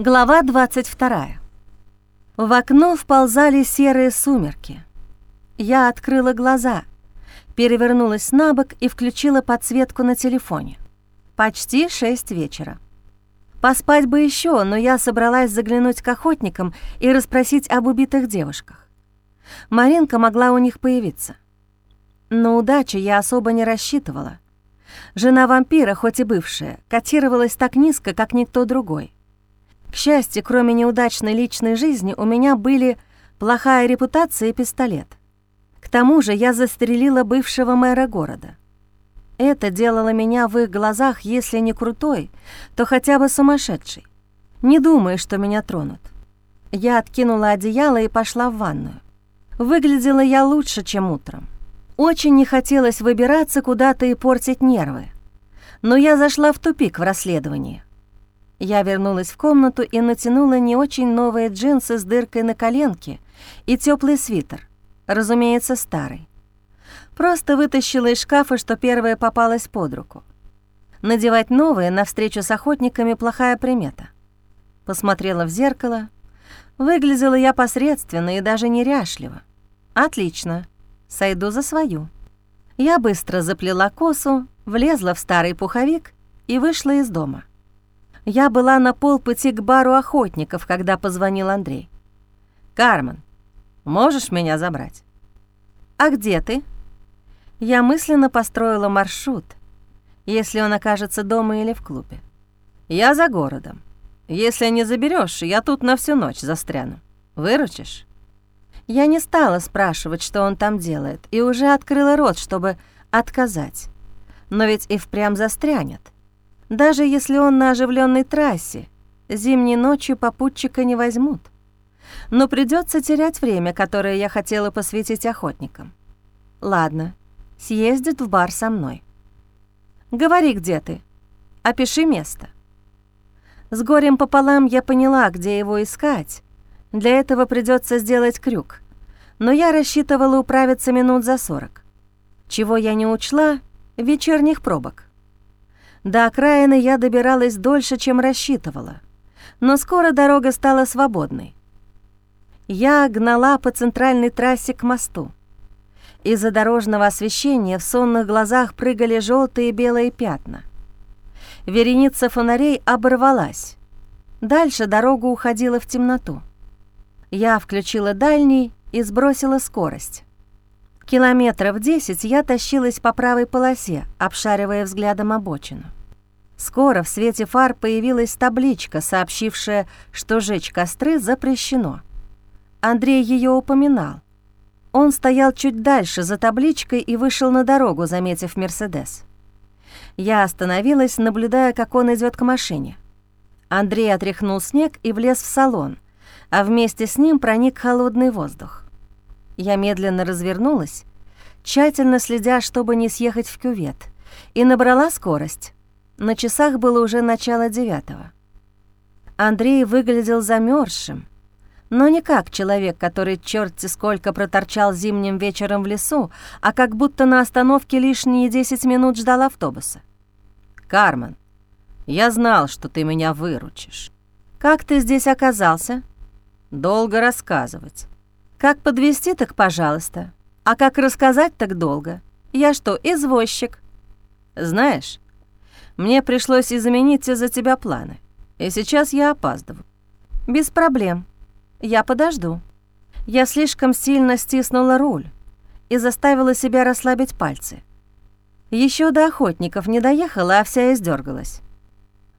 Глава 22. В окно вползали серые сумерки. Я открыла глаза, перевернулась на бок и включила подсветку на телефоне. Почти шесть вечера. Поспать бы еще, но я собралась заглянуть к охотникам и расспросить об убитых девушках. Маринка могла у них появиться. Но удачи я особо не рассчитывала. Жена вампира, хоть и бывшая, котировалась так низко, как никто другой. К счастью, кроме неудачной личной жизни, у меня были плохая репутация и пистолет. К тому же я застрелила бывшего мэра города. Это делало меня в их глазах, если не крутой, то хотя бы сумасшедший. Не думаю, что меня тронут. Я откинула одеяло и пошла в ванную. Выглядела я лучше, чем утром. Очень не хотелось выбираться куда-то и портить нервы. Но я зашла в тупик в расследовании. Я вернулась в комнату и натянула не очень новые джинсы с дыркой на коленке и теплый свитер, разумеется, старый. Просто вытащила из шкафа, что первое попалось под руку. Надевать новые на встречу с охотниками плохая примета. Посмотрела в зеркало. Выглядела я посредственно и даже неряшливо. Отлично, сойду за свою. Я быстро заплела косу, влезла в старый пуховик и вышла из дома. Я была на полпути к бару охотников, когда позвонил Андрей. «Кармен, можешь меня забрать?» «А где ты?» Я мысленно построила маршрут, если он окажется дома или в клубе. «Я за городом. Если не заберешь, я тут на всю ночь застряну. Выручишь?» Я не стала спрашивать, что он там делает, и уже открыла рот, чтобы отказать. Но ведь и впрямь застрянет. Даже если он на оживленной трассе, зимней ночью попутчика не возьмут. Но придется терять время, которое я хотела посвятить охотникам. Ладно, съездит в бар со мной. Говори, где ты. Опиши место. С горем пополам я поняла, где его искать. Для этого придется сделать крюк. Но я рассчитывала управиться минут за сорок. Чего я не учла — вечерних пробок. До окраины я добиралась дольше, чем рассчитывала, но скоро дорога стала свободной. Я гнала по центральной трассе к мосту. Из-за дорожного освещения в сонных глазах прыгали желтые и белые пятна. Вереница фонарей оборвалась. Дальше дорога уходила в темноту. Я включила дальний и сбросила скорость. Километров десять я тащилась по правой полосе, обшаривая взглядом обочину. Скоро в свете фар появилась табличка, сообщившая, что жечь костры запрещено. Андрей ее упоминал. Он стоял чуть дальше за табличкой и вышел на дорогу, заметив «Мерседес». Я остановилась, наблюдая, как он идет к машине. Андрей отряхнул снег и влез в салон, а вместе с ним проник холодный воздух. Я медленно развернулась, тщательно следя, чтобы не съехать в кювет, и набрала скорость. На часах было уже начало девятого. Андрей выглядел замерзшим, но не как человек, который черти сколько проторчал зимним вечером в лесу, а как будто на остановке лишние десять минут ждал автобуса. «Кармен, я знал, что ты меня выручишь». «Как ты здесь оказался?» «Долго рассказывать». Как подвести так пожалуйста. А как рассказать, так долго. Я что, извозчик? Знаешь, мне пришлось изменить из-за тебя планы. И сейчас я опаздываю. Без проблем. Я подожду. Я слишком сильно стиснула руль и заставила себя расслабить пальцы. Еще до охотников не доехала, а вся издергалась.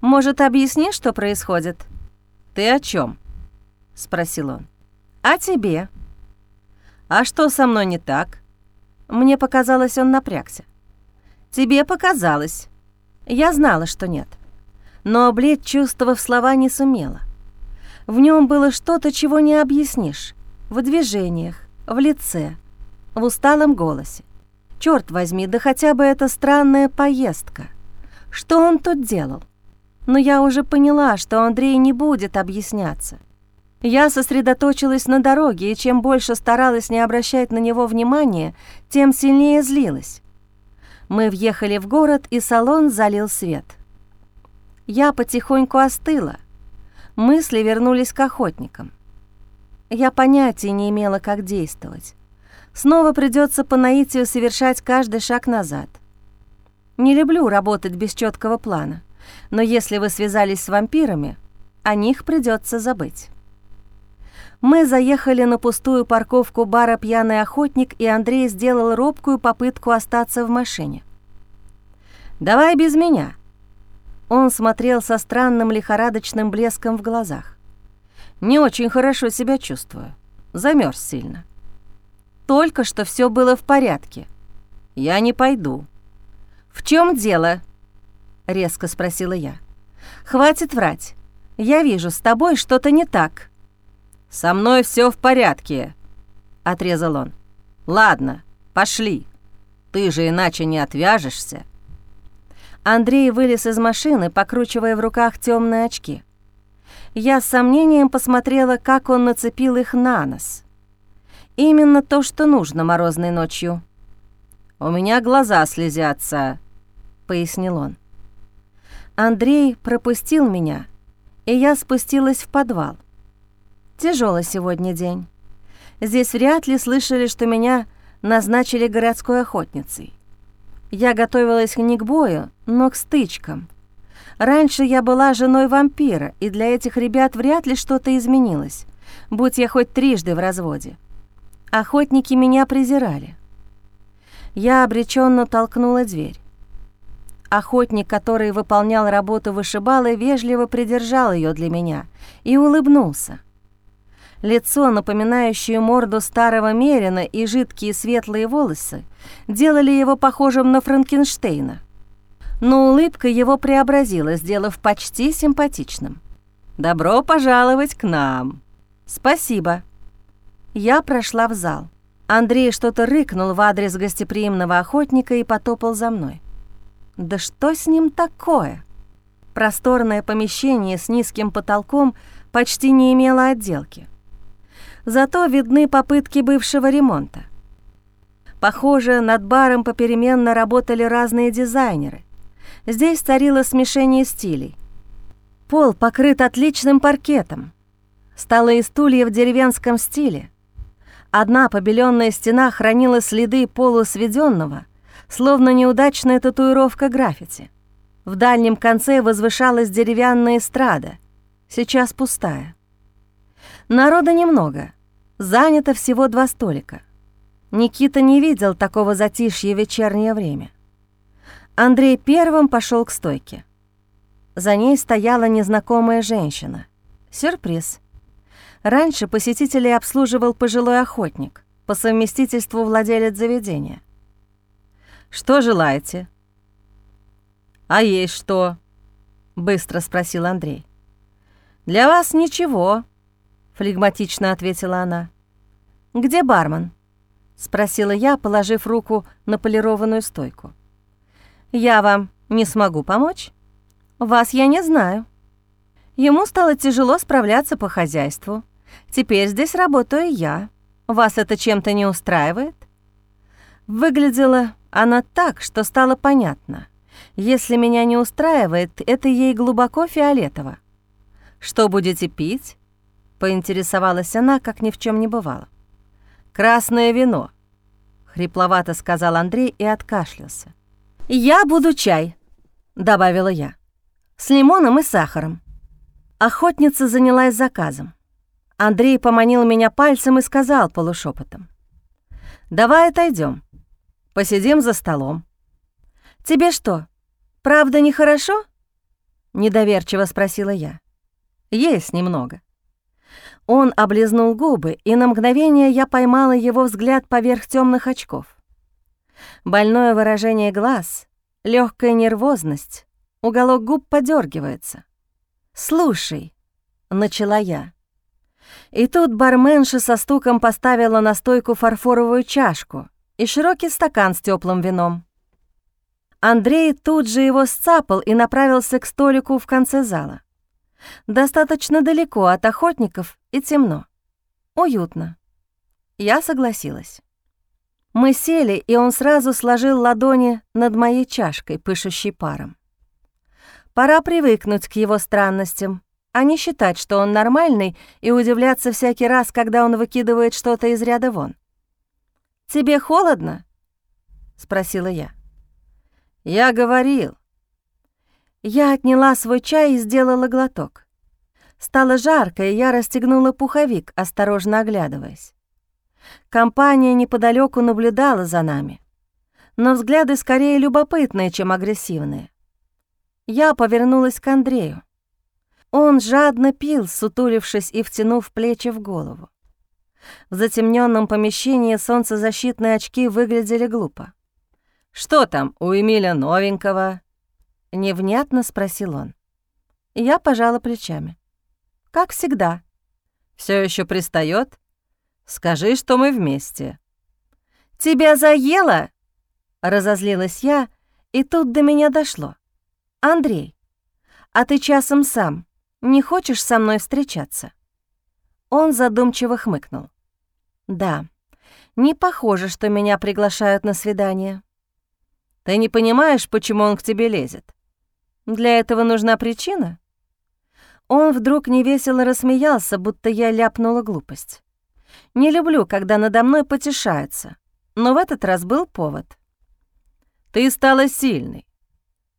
Может, объясни, что происходит? Ты о чем? спросил он. О тебе. «А что со мной не так?» Мне показалось, он напрягся. «Тебе показалось. Я знала, что нет. Но облечь чувства в слова не сумела. В нем было что-то, чего не объяснишь. В движениях, в лице, в усталом голосе. Черт возьми, да хотя бы эта странная поездка. Что он тут делал? Но я уже поняла, что Андрей не будет объясняться. Я сосредоточилась на дороге, и чем больше старалась не обращать на него внимания, тем сильнее злилась. Мы въехали в город, и салон залил свет. Я потихоньку остыла, мысли вернулись к охотникам. Я понятия не имела, как действовать. Снова придется по наитию совершать каждый шаг назад. Не люблю работать без четкого плана, но если вы связались с вампирами, о них придется забыть. Мы заехали на пустую парковку бара «Пьяный охотник», и Андрей сделал робкую попытку остаться в машине. «Давай без меня». Он смотрел со странным лихорадочным блеском в глазах. «Не очень хорошо себя чувствую. Замерз сильно». «Только что все было в порядке. Я не пойду». «В чем дело?» — резко спросила я. «Хватит врать. Я вижу, с тобой что-то не так». «Со мной все в порядке», — отрезал он. «Ладно, пошли. Ты же иначе не отвяжешься». Андрей вылез из машины, покручивая в руках темные очки. Я с сомнением посмотрела, как он нацепил их на нос. Именно то, что нужно морозной ночью. «У меня глаза слезятся», — пояснил он. Андрей пропустил меня, и я спустилась в подвал. Тяжелый сегодня день. Здесь вряд ли слышали, что меня назначили городской охотницей. Я готовилась не к бою, но к стычкам. Раньше я была женой вампира, и для этих ребят вряд ли что-то изменилось, будь я хоть трижды в разводе. Охотники меня презирали. Я обреченно толкнула дверь. Охотник, который выполнял работу вышибалы, вежливо придержал ее для меня и улыбнулся. Лицо, напоминающее морду старого Мерина, и жидкие светлые волосы делали его похожим на Франкенштейна. Но улыбка его преобразила, сделав почти симпатичным. «Добро пожаловать к нам!» «Спасибо!» Я прошла в зал. Андрей что-то рыкнул в адрес гостеприимного охотника и потопал за мной. «Да что с ним такое?» Просторное помещение с низким потолком почти не имело отделки зато видны попытки бывшего ремонта. Похоже, над баром попеременно работали разные дизайнеры. Здесь царило смешение стилей. Пол покрыт отличным паркетом. Столы и стулья в деревенском стиле. Одна побеленная стена хранила следы полусведенного, словно неудачная татуировка граффити. В дальнем конце возвышалась деревянная эстрада, сейчас пустая. Народа немного, занято всего два столика. Никита не видел такого затишья в вечернее время. Андрей первым пошел к стойке. За ней стояла незнакомая женщина. Сюрприз. Раньше посетителей обслуживал пожилой охотник, по совместительству владелец заведения. «Что желаете?» «А есть что?» — быстро спросил Андрей. «Для вас ничего», — флегматично ответила она. «Где бармен?» — спросила я, положив руку на полированную стойку. «Я вам не смогу помочь? Вас я не знаю». Ему стало тяжело справляться по хозяйству. Теперь здесь работаю я. Вас это чем-то не устраивает? Выглядела она так, что стало понятно. Если меня не устраивает, это ей глубоко фиолетово. «Что будете пить?» — поинтересовалась она, как ни в чем не бывало. «Красное вино», — хрипловато сказал Андрей и откашлялся. «Я буду чай», — добавила я, — «с лимоном и сахаром». Охотница занялась заказом. Андрей поманил меня пальцем и сказал полушепотом. «Давай отойдем, посидим за столом». «Тебе что, правда нехорошо?» — недоверчиво спросила я. «Есть немного». Он облизнул губы, и на мгновение я поймала его взгляд поверх темных очков. Больное выражение глаз, легкая нервозность, уголок губ подергивается. «Слушай», — начала я. И тут барменша со стуком поставила на стойку фарфоровую чашку и широкий стакан с теплым вином. Андрей тут же его сцапал и направился к столику в конце зала. Достаточно далеко от охотников и темно. Уютно. Я согласилась. Мы сели, и он сразу сложил ладони над моей чашкой, пышущей паром. Пора привыкнуть к его странностям, а не считать, что он нормальный, и удивляться всякий раз, когда он выкидывает что-то из ряда вон. «Тебе холодно?» — спросила я. «Я говорил». Я отняла свой чай и сделала глоток. Стало жарко, и я расстегнула пуховик, осторожно оглядываясь. Компания неподалеку наблюдала за нами, но взгляды скорее любопытные, чем агрессивные. Я повернулась к Андрею. Он жадно пил, сутулившись и втянув плечи в голову. В затемненном помещении солнцезащитные очки выглядели глупо. «Что там у Эмиля новенького?» — невнятно спросил он. Я пожала плечами. «Как всегда». Все еще пристает? Скажи, что мы вместе». «Тебя заело?» — разозлилась я, и тут до меня дошло. «Андрей, а ты часом сам не хочешь со мной встречаться?» Он задумчиво хмыкнул. «Да, не похоже, что меня приглашают на свидание. Ты не понимаешь, почему он к тебе лезет? Для этого нужна причина?» Он вдруг невесело рассмеялся, будто я ляпнула глупость. Не люблю, когда надо мной потешаются, но в этот раз был повод. «Ты стала сильной,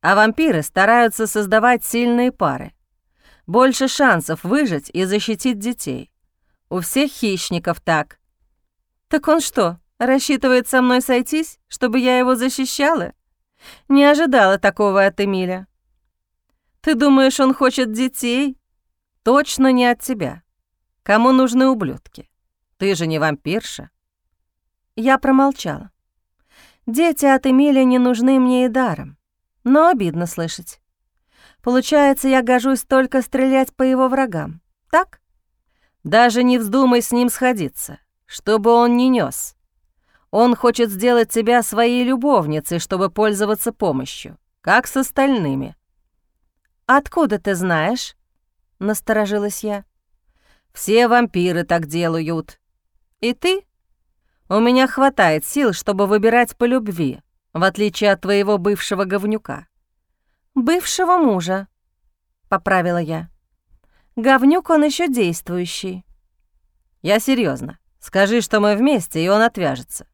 а вампиры стараются создавать сильные пары. Больше шансов выжить и защитить детей. У всех хищников так». «Так он что, рассчитывает со мной сойтись, чтобы я его защищала? Не ожидала такого от Эмиля. Ты думаешь, он хочет детей? Точно не от тебя. Кому нужны ублюдки? Ты же не вампирша. Я промолчала. Дети от Эмиля не нужны мне и даром, но обидно слышать. Получается, я гожусь только стрелять по его врагам, так? Даже не вздумай с ним сходиться, чтобы он не нес. Он хочет сделать тебя своей любовницей, чтобы пользоваться помощью, как с остальными. «Откуда ты знаешь?» — насторожилась я. «Все вампиры так делают. И ты? У меня хватает сил, чтобы выбирать по любви, в отличие от твоего бывшего говнюка». «Бывшего мужа», — поправила я. «Говнюк он еще действующий». «Я серьезно. Скажи, что мы вместе, и он отвяжется.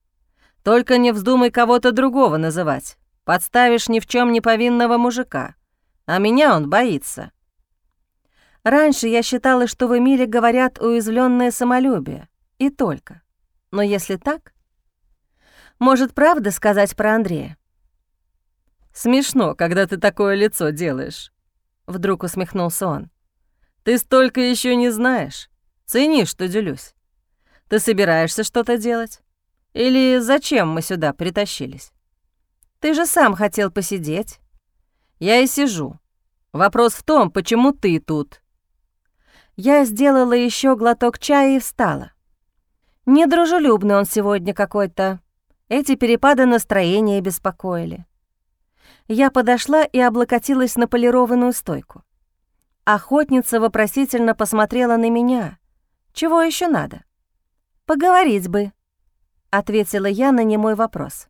Только не вздумай кого-то другого называть. Подставишь ни в чем не повинного мужика. А меня он боится». Раньше я считала, что в Эмиле говорят уязвленное самолюбие. И только. Но если так... Может, правда сказать про Андрея? «Смешно, когда ты такое лицо делаешь», — вдруг усмехнулся он. «Ты столько еще не знаешь. Цени, что делюсь. Ты собираешься что-то делать? Или зачем мы сюда притащились? Ты же сам хотел посидеть. Я и сижу. Вопрос в том, почему ты тут. Я сделала еще глоток чая и встала. Недружелюбный он сегодня какой-то. Эти перепады настроения беспокоили. Я подошла и облокотилась на полированную стойку. Охотница вопросительно посмотрела на меня. Чего еще надо? Поговорить бы ответила я на немой вопрос.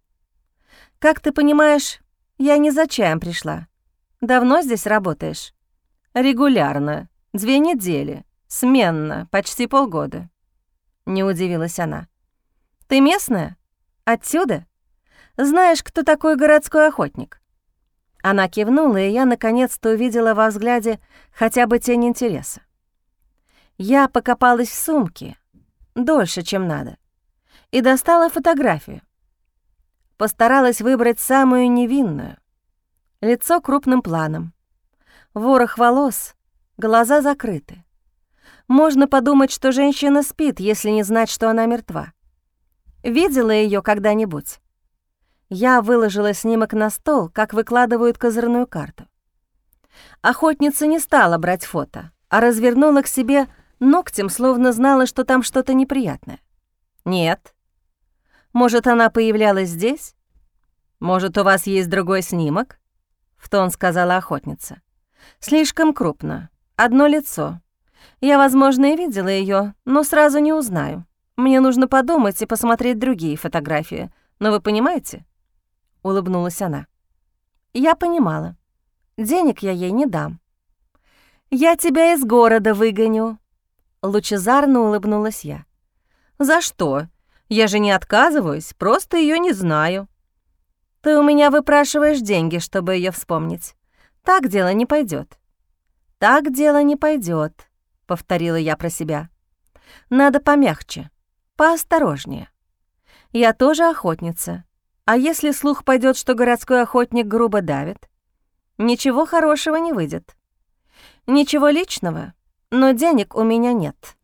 Как ты понимаешь, я не за чаем пришла. Давно здесь работаешь? Регулярно, две недели, сменно, почти полгода. Не удивилась она. Ты местная? Отсюда? Знаешь, кто такой городской охотник? Она кивнула, и я наконец-то увидела во взгляде хотя бы тень интереса. Я покопалась в сумке, дольше, чем надо и достала фотографию. Постаралась выбрать самую невинную. Лицо крупным планом. Ворох волос, глаза закрыты. Можно подумать, что женщина спит, если не знать, что она мертва. Видела ее когда-нибудь? Я выложила снимок на стол, как выкладывают козырную карту. Охотница не стала брать фото, а развернула к себе ногтем, словно знала, что там что-то неприятное. «Нет», может, она появлялась здесь? Может, у вас есть другой снимок?» В тон сказала охотница. «Слишком крупно. Одно лицо. Я, возможно, и видела ее, но сразу не узнаю. Мне нужно подумать и посмотреть другие фотографии. Но вы понимаете?» Улыбнулась она. Я понимала. Денег я ей не дам. Я тебя из города выгоню. Лучезарно улыбнулась я. За что? Я же не отказываюсь, просто ее не знаю. Ты у меня выпрашиваешь деньги, чтобы ее вспомнить. Так дело не пойдет. Так дело не пойдет, повторила я про себя. Надо помягче, поосторожнее. Я тоже охотница. А если слух пойдет, что городской охотник грубо давит? Ничего хорошего не выйдет. Ничего личного, но денег у меня нет.